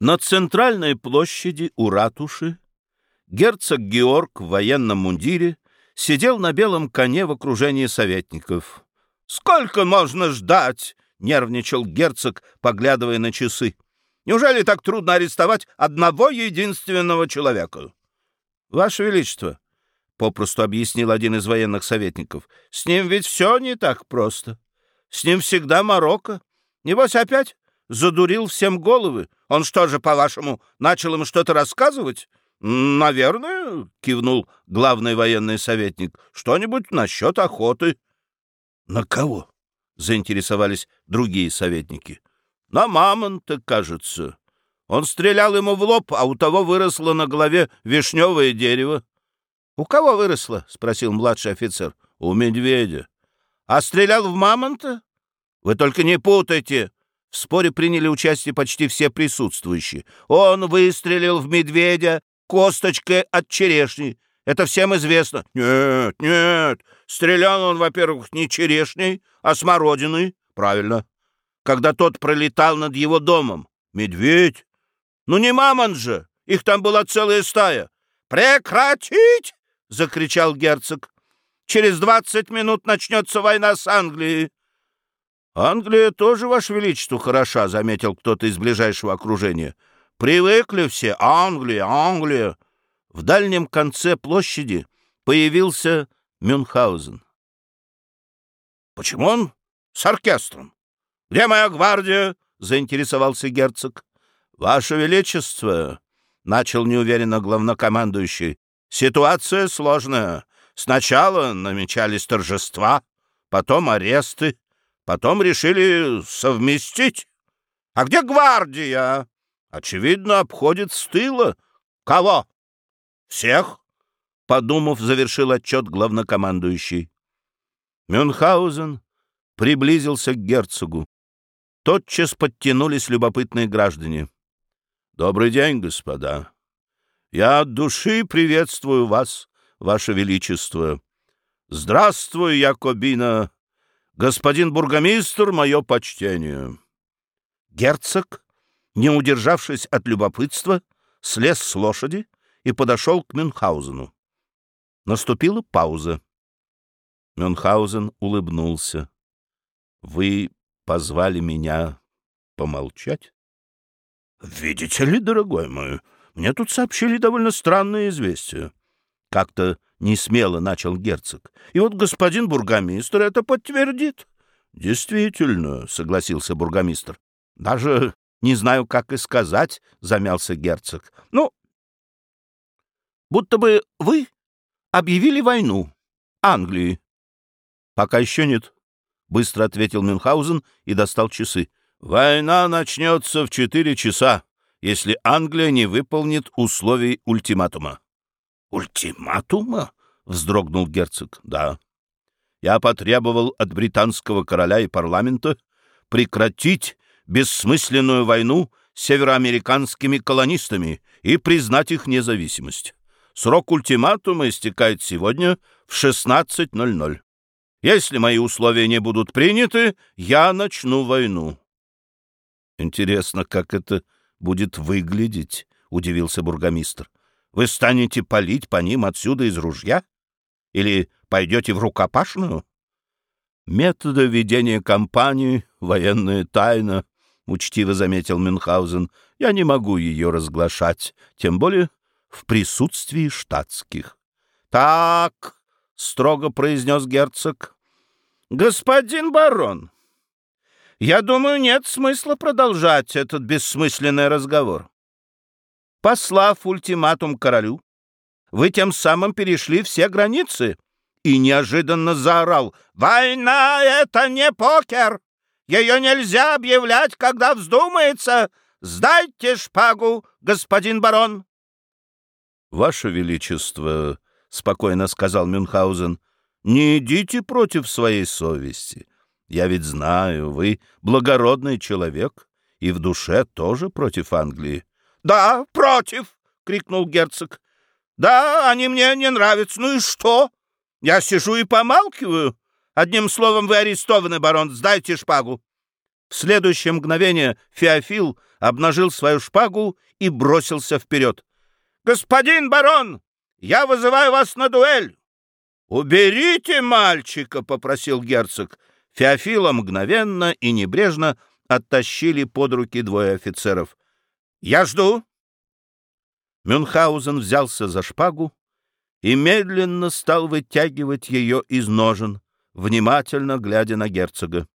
На центральной площади у ратуши герцог Георг в военном мундире сидел на белом коне в окружении советников. «Сколько можно ждать?» — нервничал герцог, поглядывая на часы. «Неужели так трудно арестовать одного единственного человека?» «Ваше Величество», — попросту объяснил один из военных советников, — «с ним ведь все не так просто. С ним всегда Марокко. Небось опять задурил всем головы. Он что же, по-вашему, начал им что-то рассказывать? Наверное, кивнул главный военный советник. Что-нибудь насчет охоты. На кого? заинтересовались другие советники. На мамонта, кажется. Он стрелял ему в лоб, а у того выросло на голове вишневое дерево. — У кого выросло? — спросил младший офицер. — У медведя. — А стрелял в мамонта? — Вы только не путайте. В споре приняли участие почти все присутствующие. Он выстрелил в медведя косточкой от черешни. Это всем известно. Нет, нет, стрелял он, во-первых, не черешней, а смородиной. Правильно. Когда тот пролетал над его домом. Медведь? Ну не мамонт же! Их там была целая стая. «Прекратить!» — закричал герцог. «Через двадцать минут начнется война с Англией. «Англия тоже, Ваше Величество, хороша», — заметил кто-то из ближайшего окружения. «Привыкли все. Англия, Англия». В дальнем конце площади появился Мюнхгаузен. «Почему он с оркестром? Где моя гвардия?» — заинтересовался герцог. «Ваше Величество», — начал неуверенно главнокомандующий, — «ситуация сложная. Сначала намечались торжества, потом аресты, Потом решили совместить. А где гвардия? Очевидно, обходит с тыла. Кого? Всех? Подумав, завершил отчет главнокомандующий. Мюнхгаузен приблизился к герцогу. Тотчас подтянулись любопытные граждане. «Добрый день, господа. Я от души приветствую вас, ваше величество. Здравствуй, Якобина «Господин бургомистр, мое почтение!» Герцог, не удержавшись от любопытства, слез с лошади и подошел к Мюнхгаузену. Наступила пауза. Мюнхгаузен улыбнулся. «Вы позвали меня помолчать?» «Видите ли, дорогой мой, мне тут сообщили довольно странное известие. Как-то не смело начал герцог. И вот господин бургомистр это подтвердит. Действительно, согласился бургомистр. Даже не знаю, как и сказать, замялся герцог. Ну, будто бы вы объявили войну Англии. Пока еще нет, быстро ответил Мюнхгаузен и достал часы. Война начнется в четыре часа, если Англия не выполнит условий ультиматума. «Ультиматума?» — вздрогнул герцог. «Да. Я потребовал от британского короля и парламента прекратить бессмысленную войну с североамериканскими колонистами и признать их независимость. Срок ультиматума истекает сегодня в 16.00. Если мои условия не будут приняты, я начну войну». «Интересно, как это будет выглядеть?» — удивился бургомистр. Вы станете палить по ним отсюда из ружья? Или пойдете в рукопашную? Методы ведения кампании, военная тайна, — учтиво заметил Мюнхгаузен. Я не могу ее разглашать, тем более в присутствии штатских. — Так, — строго произнес герцог, — господин барон, я думаю, нет смысла продолжать этот бессмысленный разговор. Послав ультиматум королю, вы тем самым перешли все границы и неожиданно заорал «Война — это не покер! Ее нельзя объявлять, когда вздумается! Сдайте шпагу, господин барон!» «Ваше Величество», — спокойно сказал Мюнхгаузен, — «не идите против своей совести. Я ведь знаю, вы благородный человек и в душе тоже против Англии. «Да, против!» — крикнул герцог. «Да, они мне не нравятся. Ну и что? Я сижу и помалкиваю. Одним словом, вы арестованы, барон. Сдайте шпагу». В следующее мгновение Феофил обнажил свою шпагу и бросился вперед. «Господин барон, я вызываю вас на дуэль!» «Уберите мальчика!» — попросил герцог. Феофила мгновенно и небрежно оттащили под руки двое офицеров. «Я жду!» Мюнхгаузен взялся за шпагу и медленно стал вытягивать ее из ножен, внимательно глядя на герцога.